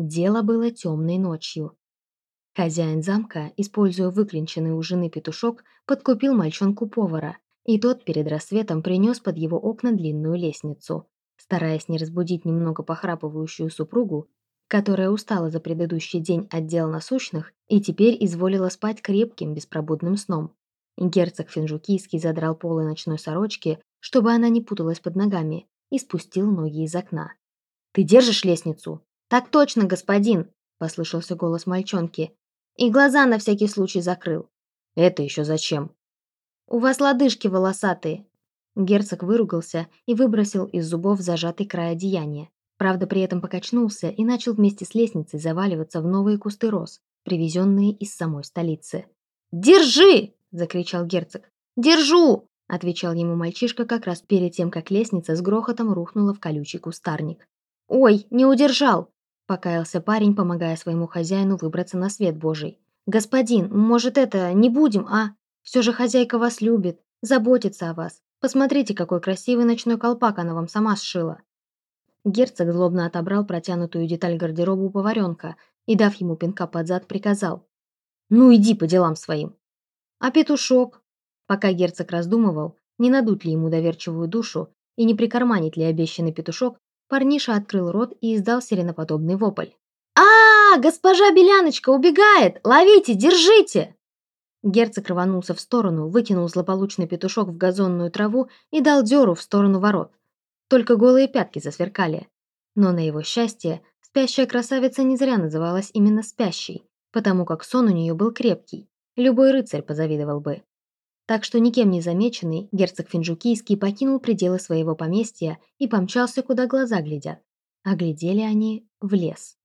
Дело было темной ночью. Хозяин замка, используя выклинченный у жены петушок, подкупил мальчонку-повара, и тот перед рассветом принес под его окна длинную лестницу. Стараясь не разбудить немного похрапывающую супругу, которая устала за предыдущий день от дел насущных и теперь изволила спать крепким беспробудным сном. Герцог Финжукийский задрал полы ночной сорочки, чтобы она не путалась под ногами, и спустил ноги из окна. «Ты держишь лестницу?» «Так точно, господин!» – послышался голос мальчонки. «И глаза на всякий случай закрыл». «Это еще зачем?» «У вас лодыжки волосатые!» Герцог выругался и выбросил из зубов зажатый край одеяния. Правда, при этом покачнулся и начал вместе с лестницей заваливаться в новые кусты роз, привезенные из самой столицы. «Держи!» – закричал герцог. «Держу!» – отвечал ему мальчишка как раз перед тем, как лестница с грохотом рухнула в колючий кустарник. «Ой, не удержал!» – покаялся парень, помогая своему хозяину выбраться на свет божий. «Господин, может это, не будем, а? Все же хозяйка вас любит, заботится о вас. Посмотрите, какой красивый ночной колпак она вам сама сшила». Герцог злобно отобрал протянутую деталь гардероба у поваренка и, дав ему пинка под зад, приказал. «Ну иди по делам своим». «А петушок?» Пока герцог раздумывал, не надуть ли ему доверчивую душу и не прикарманить ли обещанный петушок, Парниша открыл рот и издал сиреноподобный вопль. а, -а, Госпожа Беляночка убегает! Ловите, держите!» Герцог рванулся в сторону, выкинул злополучный петушок в газонную траву и дал дёру в сторону ворот. Только голые пятки засверкали. Но на его счастье, спящая красавица не зря называлась именно спящей, потому как сон у нее был крепкий. Любой рыцарь позавидовал бы. Так что никем не замеченный, герцог Финджукийский покинул пределы своего поместья и помчался, куда глаза глядят. А глядели они в лес.